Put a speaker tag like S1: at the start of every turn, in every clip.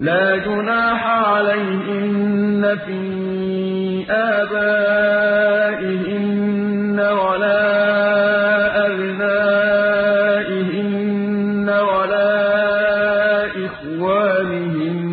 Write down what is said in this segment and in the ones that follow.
S1: لَّا جُنَاحَ عَلَيْهِنَّ فِي آبَائِهِنَّ وَلَا أَبْنَائِهِنَّ وَلَا إِخْوَانِهِنَّ.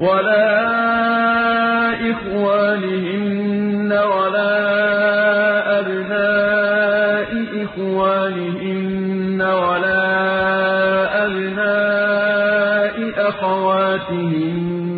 S1: وَلَا أَبْنَاءِ إِخْوَانِهِنَّ وَلَا أَبْنَاءِ أَخَوَاتِهِنَّ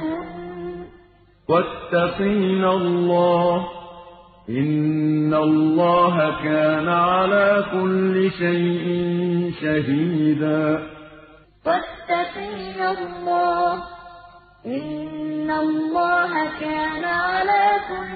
S1: وَاتَّقِينَ اللَّهَ ۚ إِنَّ اللَّهَ كَانَ عَلَىٰ كُلِّ شَيْءٍ شَهِيدًا.
S2: وَاتَّقِينَ اللَّهَ ۚ إِنَّ اللَّهَ كَانَ عَلَىٰ كُلِّ